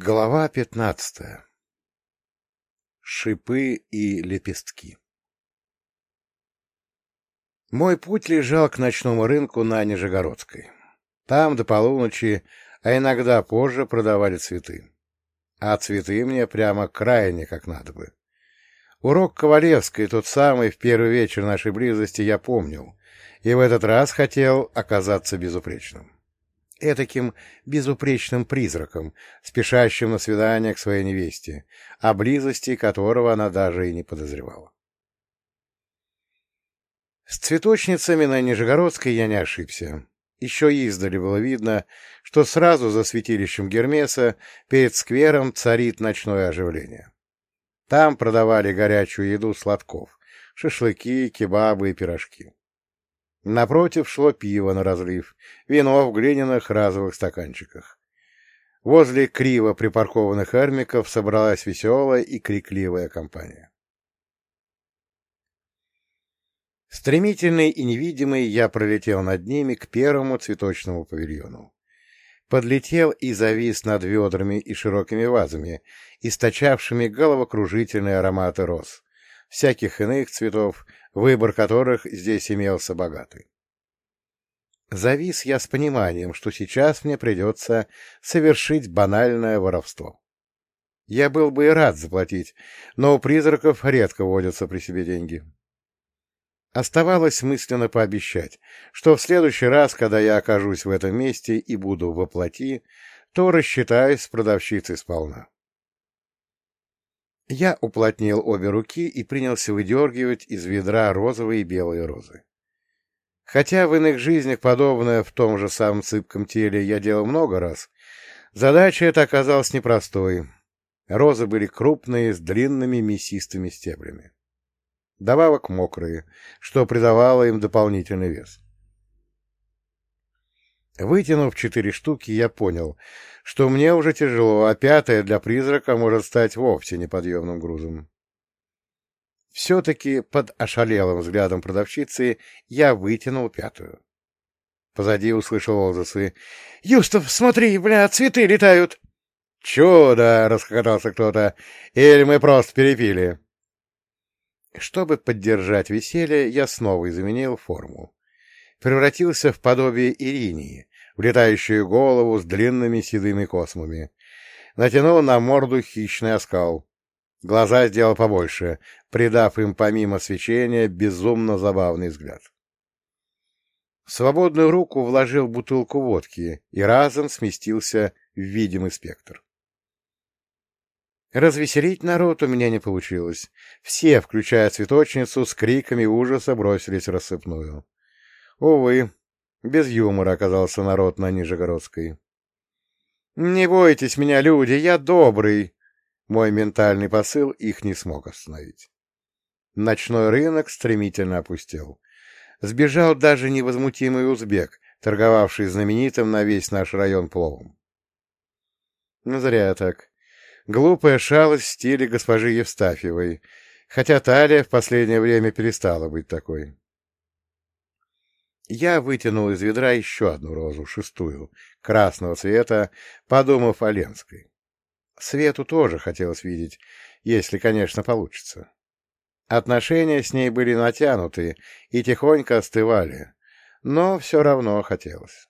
Глава пятнадцатая. Шипы и лепестки Мой путь лежал к ночному рынку на Нижегородской. Там до полуночи, а иногда позже продавали цветы. А цветы мне прямо крайне как надо бы. Урок Ковалевской, тот самый в первый вечер нашей близости, я помнил, и в этот раз хотел оказаться безупречным этаким безупречным призраком, спешащим на свидание к своей невесте, о близости которого она даже и не подозревала. С цветочницами на Нижегородской я не ошибся. Еще издали было видно, что сразу за святилищем Гермеса перед сквером царит ночное оживление. Там продавали горячую еду сладков — шашлыки, кебабы и пирожки. Напротив шло пиво на разлив, вино в глиняных разовых стаканчиках. Возле криво припаркованных эрмиков собралась веселая и крикливая компания. Стремительный и невидимый я пролетел над ними к первому цветочному павильону. Подлетел и завис над ведрами и широкими вазами, источавшими головокружительные ароматы роз, всяких иных цветов, выбор которых здесь имелся богатый. Завис я с пониманием, что сейчас мне придется совершить банальное воровство. Я был бы и рад заплатить, но у призраков редко водятся при себе деньги. Оставалось мысленно пообещать, что в следующий раз, когда я окажусь в этом месте и буду воплоти, то рассчитаюсь с продавщицей сполна. Я уплотнил обе руки и принялся выдергивать из ведра розовые и белые розы. Хотя в иных жизнях подобное в том же самом цыпком теле я делал много раз, задача эта оказалась непростой. Розы были крупные, с длинными мясистыми стеблями. Добавок мокрые, что придавало им дополнительный вес. Вытянув четыре штуки, я понял, что мне уже тяжело, а пятая для призрака может стать вовсе неподъемным грузом. Все-таки под ошалелым взглядом продавщицы я вытянул пятую. Позади услышал возгласы. — Юстов, смотри, бля, цветы летают! — Чудо! — расхохотался кто-то. — Или мы просто перепили? Чтобы поддержать веселье, я снова изменил форму. Превратился в подобие Иринии, в летающую голову с длинными седыми космами. Натянул на морду хищный оскал. Глаза сделал побольше, придав им помимо свечения безумно забавный взгляд. В свободную руку вложил бутылку водки и разом сместился в видимый спектр. Развеселить народ у меня не получилось. Все, включая цветочницу, с криками ужаса бросились в рассыпную. Увы, без юмора оказался народ на Нижегородской. «Не бойтесь меня, люди, я добрый!» Мой ментальный посыл их не смог остановить. Ночной рынок стремительно опустел. Сбежал даже невозмутимый узбек, торговавший знаменитым на весь наш район пловом. Зря так. Глупая шалость в стиле госпожи Евстафьевой, хотя талия в последнее время перестала быть такой. Я вытянул из ведра еще одну розу, шестую, красного цвета, подумав о Ленской. Свету тоже хотелось видеть, если, конечно, получится. Отношения с ней были натянуты и тихонько остывали, но все равно хотелось.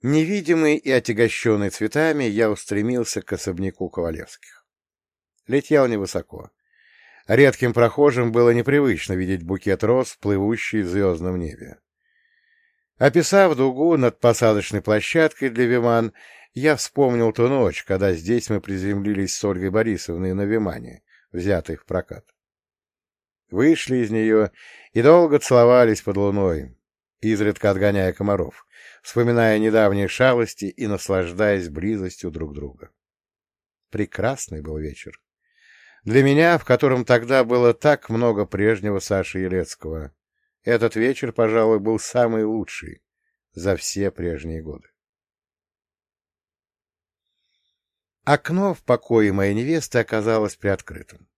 Невидимый и отягощенный цветами, я устремился к особняку Ковалевских. Летел невысоко. Редким прохожим было непривычно видеть букет роз, плывущий в звездном небе. Описав дугу над посадочной площадкой для Виман, я вспомнил ту ночь, когда здесь мы приземлились с Ольгой Борисовной на Вимане, взятой в прокат. Вышли из нее и долго целовались под луной, изредка отгоняя комаров, вспоминая недавние шалости и наслаждаясь близостью друг друга. Прекрасный был вечер. Для меня, в котором тогда было так много прежнего Саши Елецкого, этот вечер, пожалуй, был самый лучший за все прежние годы. Окно в покое моей невесты оказалось приоткрытым.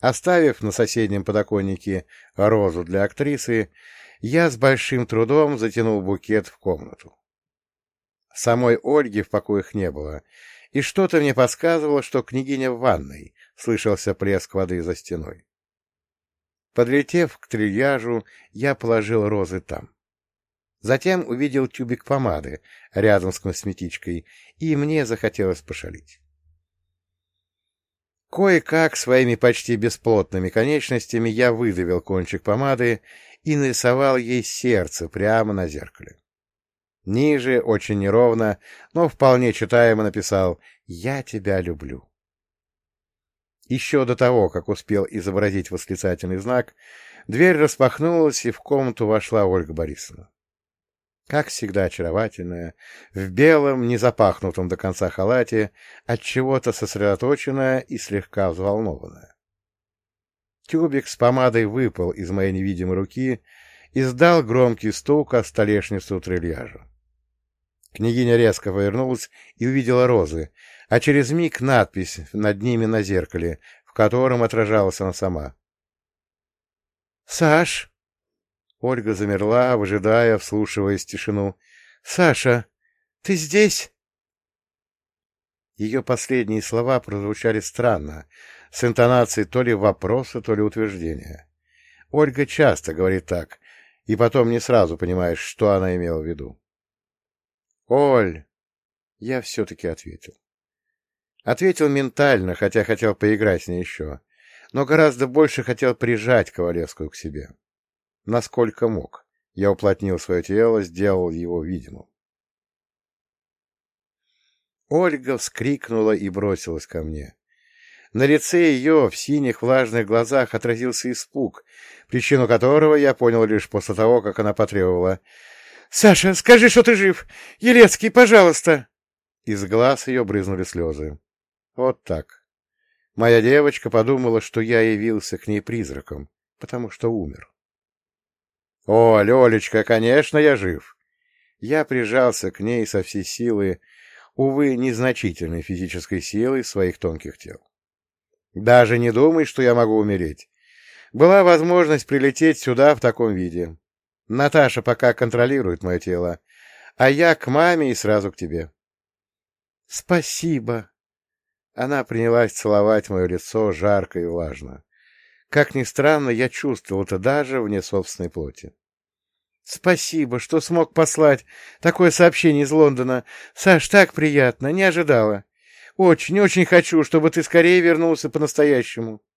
Оставив на соседнем подоконнике розу для актрисы, я с большим трудом затянул букет в комнату. Самой Ольги в покоях не было, и что-то мне подсказывало, что княгиня в ванной, слышался плеск воды за стеной. Подлетев к трильяжу, я положил розы там. Затем увидел тюбик помады рядом с косметичкой, и мне захотелось пошалить. Кое-как своими почти бесплотными конечностями я выдавил кончик помады и нарисовал ей сердце прямо на зеркале. Ниже, очень неровно, но вполне читаемо написал «Я тебя люблю». Еще до того, как успел изобразить восклицательный знак, дверь распахнулась, и в комнату вошла Ольга Борисовна. Как всегда очаровательная, в белом, не запахнутом до конца халате, от чего-то сосредоточенная и слегка взволнованная. Тюбик с помадой выпал из моей невидимой руки и сдал громкий стук о столешницу трильяжа. Княгиня резко повернулась и увидела розы, а через миг надпись над ними на зеркале, в котором отражалась она сама. — Саш! Ольга замерла, выжидая, вслушиваясь тишину. — Саша, ты здесь? Ее последние слова прозвучали странно, с интонацией то ли вопроса, то ли утверждения. Ольга часто говорит так, и потом не сразу понимаешь, что она имела в виду. — Оль! Я все-таки ответил. Ответил ментально, хотя хотел поиграть с ней еще, но гораздо больше хотел прижать Ковалевскую к себе. Насколько мог. Я уплотнил свое тело, сделал его видимым. Ольга вскрикнула и бросилась ко мне. На лице ее в синих влажных глазах отразился испуг, причину которого я понял лишь после того, как она потребовала. — Саша, скажи, что ты жив! Елецкий, пожалуйста! Из глаз ее брызнули слезы. Вот так. Моя девочка подумала, что я явился к ней призраком, потому что умер. — О, Лелечка, конечно, я жив. Я прижался к ней со всей силы, увы, незначительной физической силой своих тонких тел. Даже не думай, что я могу умереть. Была возможность прилететь сюда в таком виде. Наташа пока контролирует мое тело, а я к маме и сразу к тебе. — Спасибо, она принялась целовать мое лицо жарко и влажно. Как ни странно, я чувствовал это даже вне собственной плоти. — Спасибо, что смог послать такое сообщение из Лондона. Саш, так приятно, не ожидала. Очень, очень хочу, чтобы ты скорее вернулся по-настоящему. —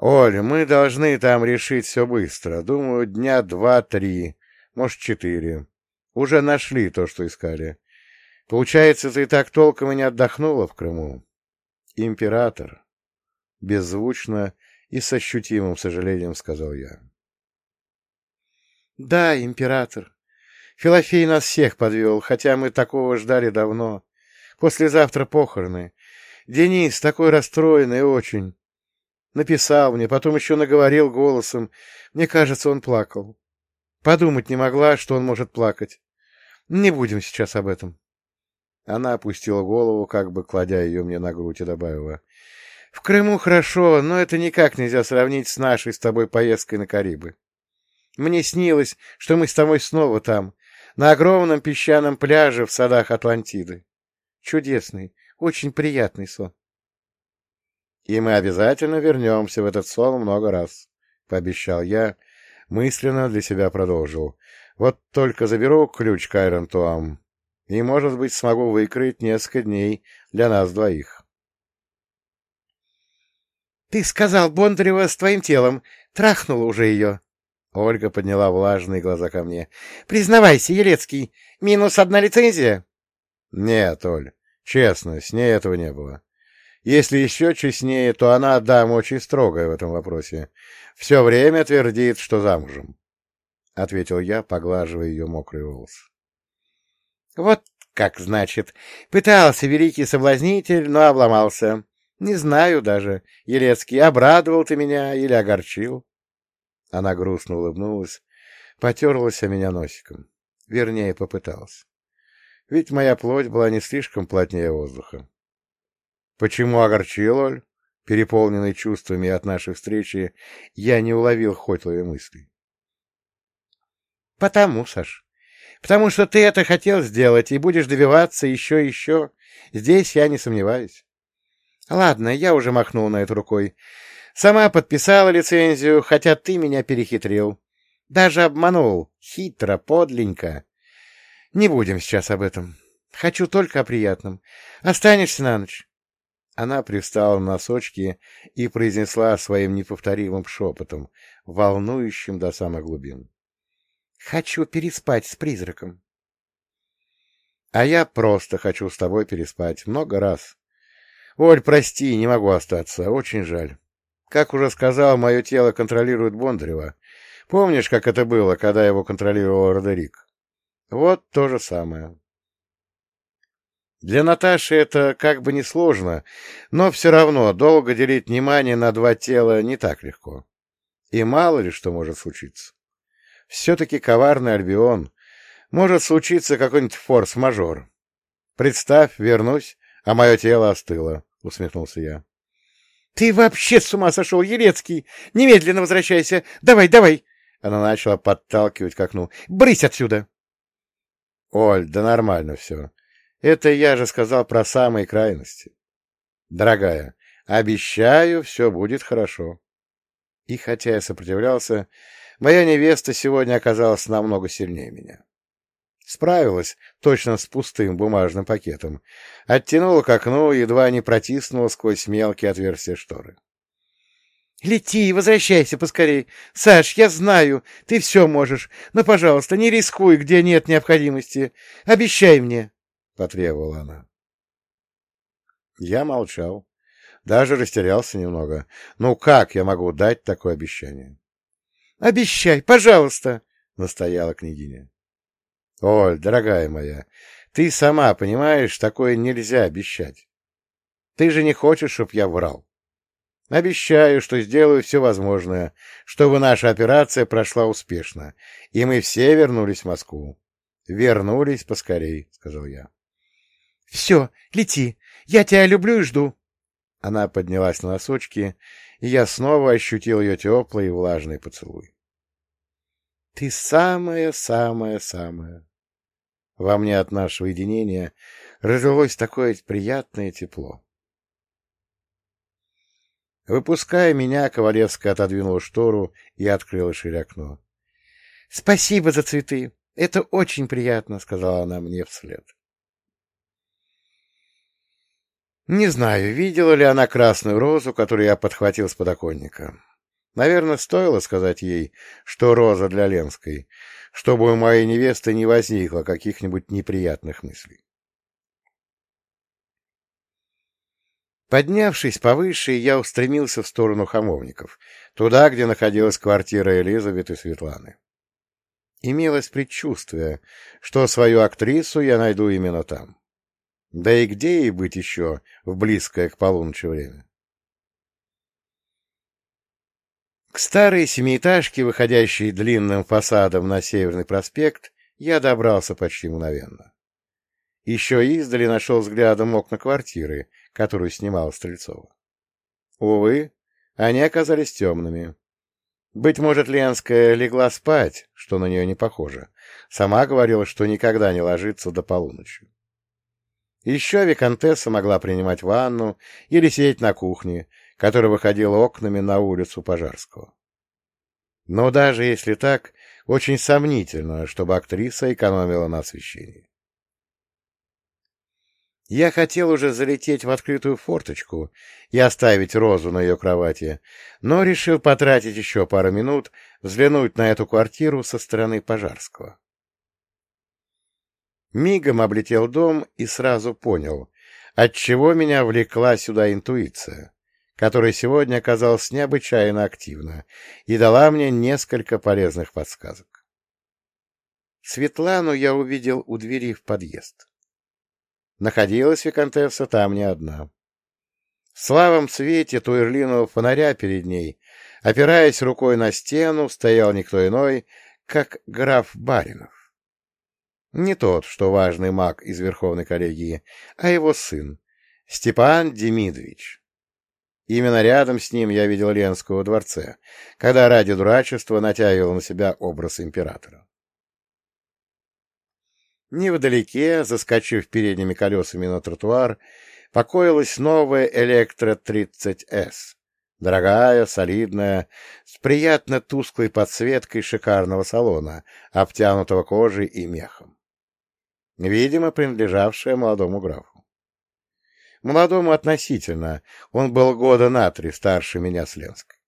Оля, мы должны там решить все быстро. Думаю, дня два-три, может, четыре. Уже нашли то, что искали. Получается, ты так толком и не отдохнула в Крыму. Император. Беззвучно и с ощутимым сожалением сказал я. Да, император. Филофей нас всех подвел, хотя мы такого ждали давно. Послезавтра похороны. Денис такой расстроенный очень. Написал мне, потом еще наговорил голосом. Мне кажется, он плакал. Подумать не могла, что он может плакать. Не будем сейчас об этом. Она опустила голову, как бы кладя ее мне на грудь, и добавила. — В Крыму хорошо, но это никак нельзя сравнить с нашей с тобой поездкой на Карибы. Мне снилось, что мы с тобой снова там, на огромном песчаном пляже в садах Атлантиды. Чудесный, очень приятный сон. — И мы обязательно вернемся в этот сон много раз, — пообещал я, мысленно для себя продолжил. — Вот только заберу ключ к Айрон Туам и, может быть, смогу выкроить несколько дней для нас двоих. — Ты сказал Бондарева с твоим телом. Трахнула уже ее. Ольга подняла влажные глаза ко мне. — Признавайся, Елецкий, минус одна лицензия? — Нет, Оль, честно, с ней этого не было. Если еще честнее, то она, дама, очень строгая в этом вопросе. Все время твердит, что замужем. — ответил я, поглаживая ее мокрый волос. Вот как значит. Пытался великий соблазнитель, но обломался. Не знаю даже, Елецкий, обрадовал ты меня или огорчил. Она грустно улыбнулась, потерлась о меня носиком. Вернее, попыталась. Ведь моя плоть была не слишком плотнее воздуха. Почему огорчил, Оль? Переполненный чувствами от нашей встречи, я не уловил хоть мысли. — Потому, Саш, потому что ты это хотел сделать и будешь добиваться еще и еще. Здесь я не сомневаюсь. Ладно, я уже махнул на это рукой. Сама подписала лицензию, хотя ты меня перехитрил. Даже обманул. Хитро, подленько. Не будем сейчас об этом. Хочу только о приятном. Останешься на ночь. Она привстала на носочки и произнесла своим неповторимым шепотом, волнующим до самых глубин. — Хочу переспать с призраком. — А я просто хочу с тобой переспать. Много раз. Оль, прости, не могу остаться. Очень жаль. Как уже сказал, мое тело контролирует Бондарева. Помнишь, как это было, когда его контролировал Родерик? Вот то же самое. Для Наташи это как бы несложно, но все равно долго делить внимание на два тела не так легко. И мало ли что может случиться. Все-таки коварный Альбион. Может случиться какой-нибудь форс-мажор. Представь, вернусь, а мое тело остыло, — усмехнулся я. — Ты вообще с ума сошел, Елецкий! Немедленно возвращайся! Давай, давай! Она начала подталкивать к окну. — Брысь отсюда! — Оль, да нормально все. Это я же сказал про самые крайности. Дорогая, обещаю, все будет хорошо. И хотя я сопротивлялся, моя невеста сегодня оказалась намного сильнее меня. Справилась точно с пустым бумажным пакетом. Оттянула к окну, едва не протиснула сквозь мелкие отверстия шторы. — Лети, возвращайся поскорей. Саш, я знаю, ты все можешь, но, пожалуйста, не рискуй, где нет необходимости. Обещай мне, — потребовала она. Я молчал. Даже растерялся немного. Ну, как я могу дать такое обещание? — Обещай, пожалуйста, — настояла княгиня. — Оль, дорогая моя, ты сама понимаешь, такое нельзя обещать. Ты же не хочешь, чтоб я врал. Обещаю, что сделаю все возможное, чтобы наша операция прошла успешно, и мы все вернулись в Москву. Вернулись поскорей, — сказал я. — Все, лети, я тебя люблю и жду. Она поднялась на носочки, и я снова ощутил ее теплый и влажный поцелуй. — Ты самая-самая-самая. Во мне от нашего единения разлилось такое приятное тепло. Выпуская меня, Ковалевская отодвинула штору и открыла шире окно. — Спасибо за цветы. Это очень приятно, — сказала она мне вслед. Не знаю, видела ли она красную розу, которую я подхватил с подоконника. Наверное, стоило сказать ей, что роза для Ленской, чтобы у моей невесты не возникло каких-нибудь неприятных мыслей. Поднявшись повыше, я устремился в сторону хамовников, туда, где находилась квартира Элизабет и Светланы. Имелось предчувствие, что свою актрису я найду именно там. Да и где ей быть еще в близкое к полуночи время? К старой семиэтажке, выходящей длинным фасадом на Северный проспект, я добрался почти мгновенно. Еще издали нашел взглядом окна квартиры, которую снимал Стрельцова. Увы, они оказались темными. Быть может, Ленская легла спать, что на нее не похоже. Сама говорила, что никогда не ложится до полуночи. Еще Викантесса могла принимать ванну или сидеть на кухне, которая выходила окнами на улицу Пожарского. Но даже если так, очень сомнительно, чтобы актриса экономила на освещении. Я хотел уже залететь в открытую форточку и оставить Розу на ее кровати, но решил потратить еще пару минут, взглянуть на эту квартиру со стороны Пожарского. Мигом облетел дом и сразу понял, отчего меня влекла сюда интуиция, которая сегодня оказалась необычайно активна и дала мне несколько полезных подсказок. Светлану я увидел у двери в подъезд. Находилась Викантесса там не одна. В славом свете туэрлинового фонаря перед ней, опираясь рукой на стену, стоял никто иной, как граф Баринов. Не тот, что важный маг из Верховной коллегии, а его сын, Степан Демидович. Именно рядом с ним я видел Ленского дворце, когда ради дурачества натягивал на себя образ императора. Невдалеке, заскочив передними колесами на тротуар, покоилась новая Электро-30С. Дорогая, солидная, с приятно тусклой подсветкой шикарного салона, обтянутого кожей и мехом. Видимо, принадлежавшая молодому графу. Молодому относительно, он был года на три старше меня с Ленской.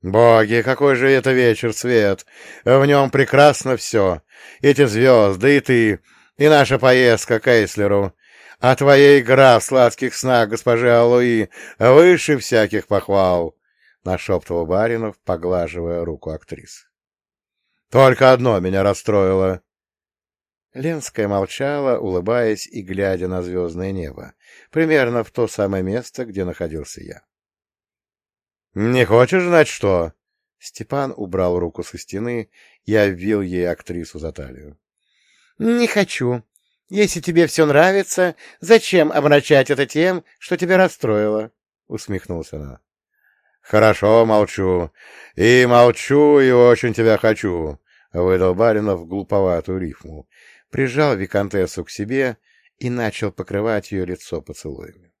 Боги, какой же это вечер, Свет! В нем прекрасно все. Эти звезды, и ты, и наша поездка к Эйслеру. А твоя игра в сладких снах госпожи Алуи выше всяких похвал, — нашептывал Баринов, поглаживая руку актрисы. — Только одно меня расстроило. Ленская молчала, улыбаясь и глядя на звездное небо, примерно в то самое место, где находился я. «Не хочешь знать, что?» Степан убрал руку со стены и обвил ей актрису за талию. «Не хочу. Если тебе все нравится, зачем омрачать это тем, что тебя расстроило?» — усмехнулась она. «Хорошо, молчу. И молчу, и очень тебя хочу», — выдал Баринов глуповатую рифму. Прижал Викантессу к себе и начал покрывать ее лицо поцелуями.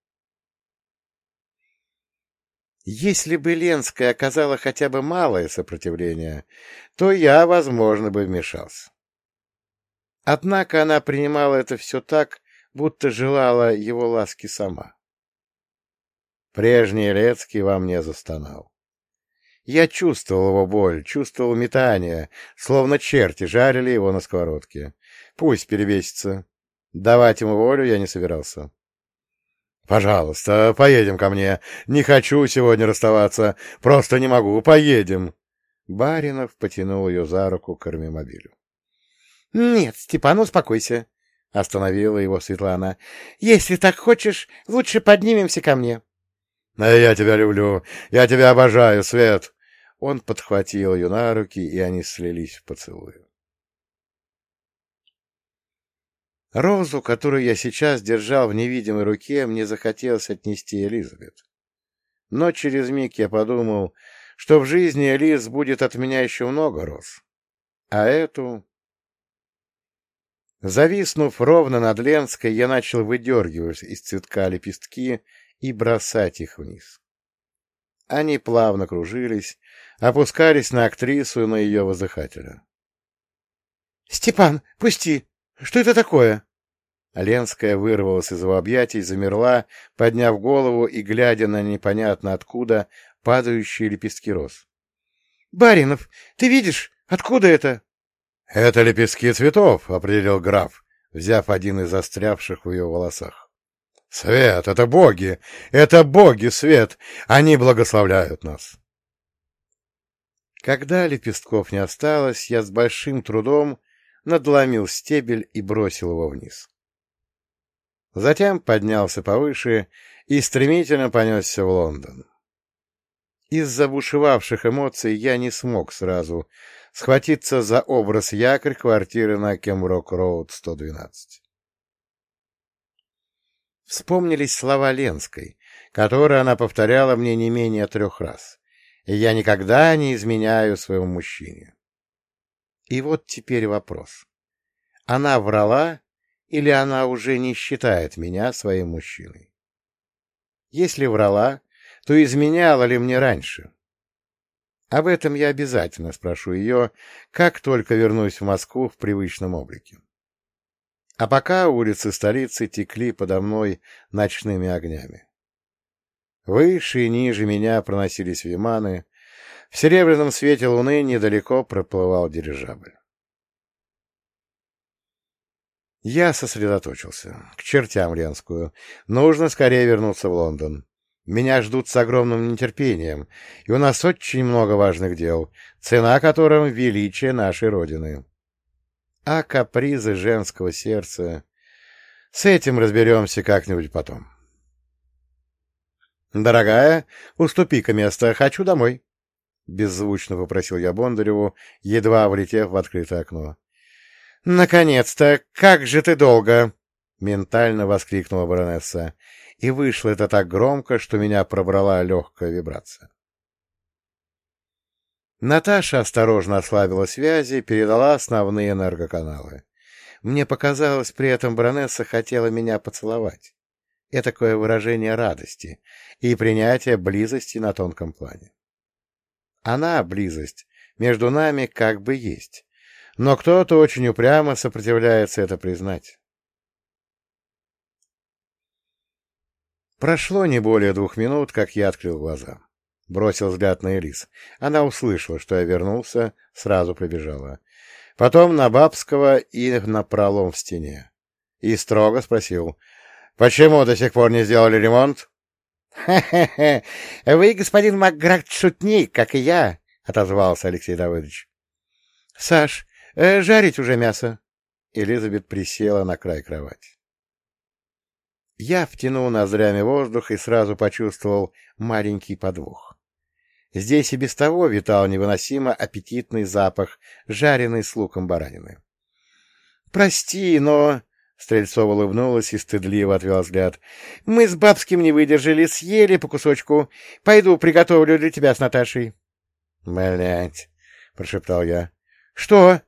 Если бы Ленская оказала хотя бы малое сопротивление, то я, возможно, бы вмешался. Однако она принимала это все так, будто желала его ласки сама. Прежний Лецкий во мне застонал. Я чувствовал его боль, чувствовал метание, словно черти жарили его на сковородке. Пусть перебесится. Давать ему волю я не собирался. «Пожалуйста, поедем ко мне. Не хочу сегодня расставаться. Просто не могу. Поедем». Баринов потянул ее за руку к армимобилю. «Нет, Степан, успокойся», — остановила его Светлана. «Если так хочешь, лучше поднимемся ко мне». «Я тебя люблю. Я тебя обожаю, Свет». Он подхватил ее на руки, и они слились в поцелуе. Розу, которую я сейчас держал в невидимой руке, мне захотелось отнести Элизабет. Но через миг я подумал, что в жизни Элиз будет от меня еще много роз. А эту... Зависнув ровно над Ленской, я начал выдергивать из цветка лепестки и бросать их вниз. Они плавно кружились, опускались на актрису и на ее воздыхателя. — Степан, пусти! Что это такое? Ленская вырвалась из его объятий, замерла, подняв голову и глядя на непонятно откуда падающие лепестки роз. — Баринов, ты видишь, откуда это? — Это лепестки цветов, — определил граф, взяв один из застрявших в ее волосах. — Свет, это боги! Это боги, Свет! Они благословляют нас! Когда лепестков не осталось, я с большим трудом надломил стебель и бросил его вниз. Затем поднялся повыше и стремительно понесся в Лондон. Из-за бушевавших эмоций я не смог сразу схватиться за образ якорь квартиры на Кемрок-Роуд 112. Вспомнились слова Ленской, которые она повторяла мне не менее трех раз. «Я никогда не изменяю своему мужчине». И вот теперь вопрос. Она врала или она уже не считает меня своим мужчиной? Если врала, то изменяла ли мне раньше? Об этом я обязательно спрошу ее, как только вернусь в Москву в привычном облике. А пока улицы столицы текли подо мной ночными огнями. Выше и ниже меня проносились виманы, в серебряном свете луны недалеко проплывал дирижабль. Я сосредоточился. К чертям Ленскую. Нужно скорее вернуться в Лондон. Меня ждут с огромным нетерпением, и у нас очень много важных дел, цена которым — величие нашей Родины. А капризы женского сердца... С этим разберемся как-нибудь потом. «Дорогая, уступи-ка место, хочу домой», — беззвучно попросил я Бондареву, едва влетев в открытое окно. «Наконец-то! Как же ты долго!» — ментально воскликнула баронесса. И вышло это так громко, что меня пробрала легкая вибрация. Наташа осторожно ослабила связи передала основные энергоканалы. Мне показалось, при этом баронесса хотела меня поцеловать. Это такое выражение радости и принятия близости на тонком плане. Она, близость, между нами как бы есть, но кто-то очень упрямо сопротивляется это признать. Прошло не более двух минут, как я открыл глаза. Бросил взгляд на Элис. Она услышала, что я вернулся, сразу побежала. Потом на Бабского и на пролом в стене. И строго спросил, «Почему до сих пор не сделали ремонт?» «Хе-хе-хе! Вы, господин Макград, шутник, как и я!» — отозвался Алексей Давыдович. «Саш, э, жарить уже мясо!» Элизабет присела на край кровати. Я втянул ноздрями воздух и сразу почувствовал маленький подвох. Здесь и без того витал невыносимо аппетитный запах, жареный с луком баранины. — Прости, но... — Стрельцова улыбнулась и стыдливо отвела взгляд. — Мы с Бабским не выдержали, съели по кусочку. Пойду приготовлю для тебя с Наташей. — Блядь! — прошептал я. — Что?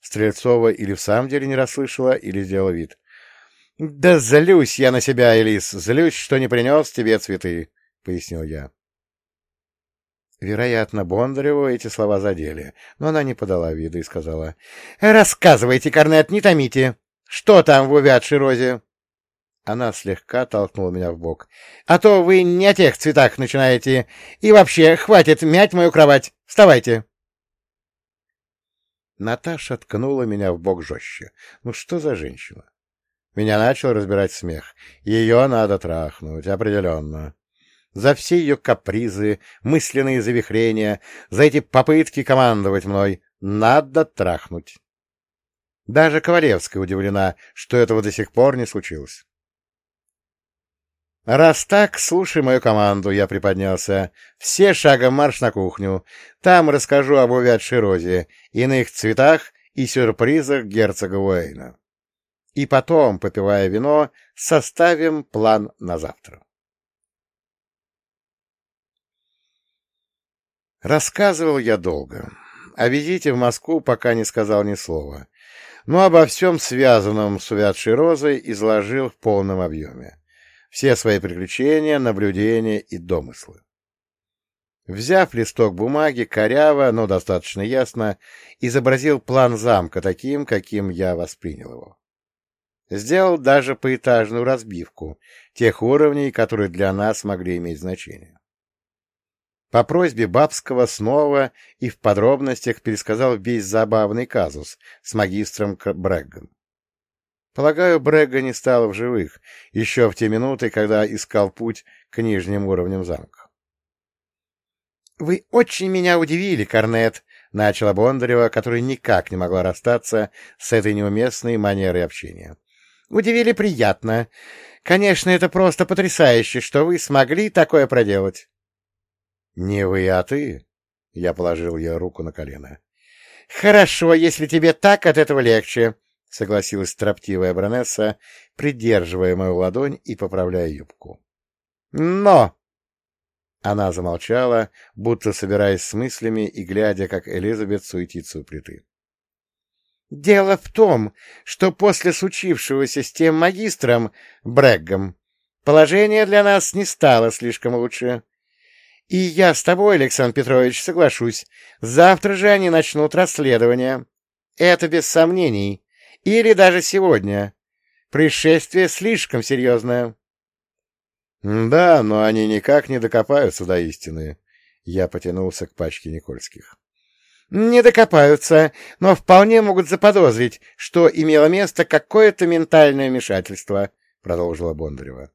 Стрельцова или в самом деле не расслышала, или сделала вид. — Да злюсь я на себя, Элис, злюсь, что не принес тебе цветы, — пояснил я. Вероятно, Бондареву эти слова задели, но она не подала вида и сказала. — Рассказывайте, Корнет, не томите. Что там в увядшей розе? Она слегка толкнула меня в бок. — А то вы не о тех цветах начинаете. И вообще, хватит мять мою кровать. Вставайте. Наташа ткнула меня в бок жестче. Ну что за женщина? Меня начал разбирать смех. Ее надо трахнуть, определенно. За все ее капризы, мысленные завихрения, за эти попытки командовать мной надо трахнуть. Даже Ковалевская удивлена, что этого до сих пор не случилось. «Раз так, слушай мою команду», — я приподнялся. «Все шагом марш на кухню. Там расскажу об увядшей розе, иных цветах и сюрпризах герцога Уэйна» и потом, попивая вино, составим план на завтра. Рассказывал я долго. О визите в Москву пока не сказал ни слова, но обо всем связанном с увядшей розой изложил в полном объеме. Все свои приключения, наблюдения и домыслы. Взяв листок бумаги, коряво, но достаточно ясно, изобразил план замка таким, каким я воспринял его. Сделал даже поэтажную разбивку тех уровней, которые для нас могли иметь значение. По просьбе Бабского снова и в подробностях пересказал весь забавный казус с магистром Брэггом. Полагаю, Брэгга не стало в живых еще в те минуты, когда искал путь к нижним уровням замка. — Вы очень меня удивили, Корнет, — начала Бондарева, которая никак не могла расстаться с этой неуместной манерой общения. Удивили приятно. Конечно, это просто потрясающе, что вы смогли такое проделать. — Не вы, а ты? — я положил ей руку на колено. — Хорошо, если тебе так от этого легче, — согласилась строптивая Бронесса, придерживая мою ладонь и поправляя юбку. — Но! Она замолчала, будто собираясь с мыслями и глядя, как Элизабет суетится у плиты. Дело в том, что после случившегося с тем магистром Брэггом положение для нас не стало слишком лучше. И я с тобой, Александр Петрович, соглашусь. Завтра же они начнут расследование. Это без сомнений. Или даже сегодня. Происшествие слишком серьезное. Да, но они никак не докопаются до истины. Я потянулся к пачке Никольских. Не докопаются, но вполне могут заподозрить, что имело место какое-то ментальное вмешательство, — продолжила Бондарева.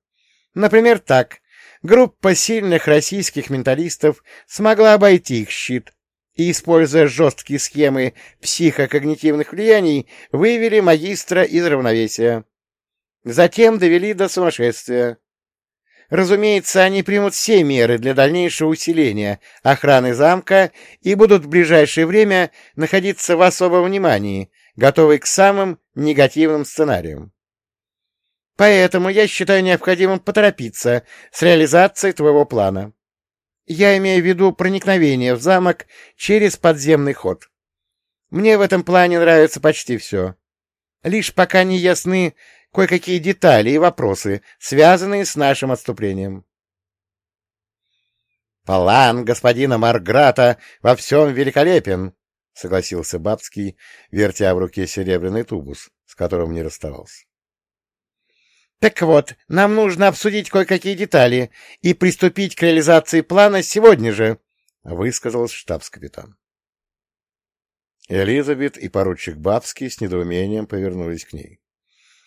Например, так. Группа сильных российских менталистов смогла обойти их щит и, используя жесткие схемы психокогнитивных влияний, вывели магистра из равновесия. Затем довели до сумасшествия. Разумеется, они примут все меры для дальнейшего усиления охраны замка и будут в ближайшее время находиться в особом внимании, готовые к самым негативным сценариям. Поэтому я считаю необходимым поторопиться с реализацией твоего плана. Я имею в виду проникновение в замок через подземный ход. Мне в этом плане нравится почти все. Лишь пока не ясны кое-какие детали и вопросы, связанные с нашим отступлением. «План господина Марграта во всем великолепен», — согласился Бабский, вертя в руке серебряный тубус, с которым не расставался. «Так вот, нам нужно обсудить кое-какие детали и приступить к реализации плана сегодня же», — высказал штабс-капитан. Элизабет и поручик Бабский с недоумением повернулись к ней.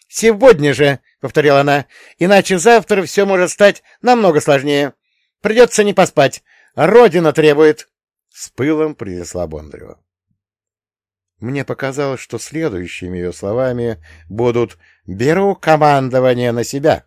«Сегодня же!» — повторила она. «Иначе завтра все может стать намного сложнее. Придется не поспать. Родина требует!» С пылом принесла Бондарева. Мне показалось, что следующими ее словами будут «беру командование на себя».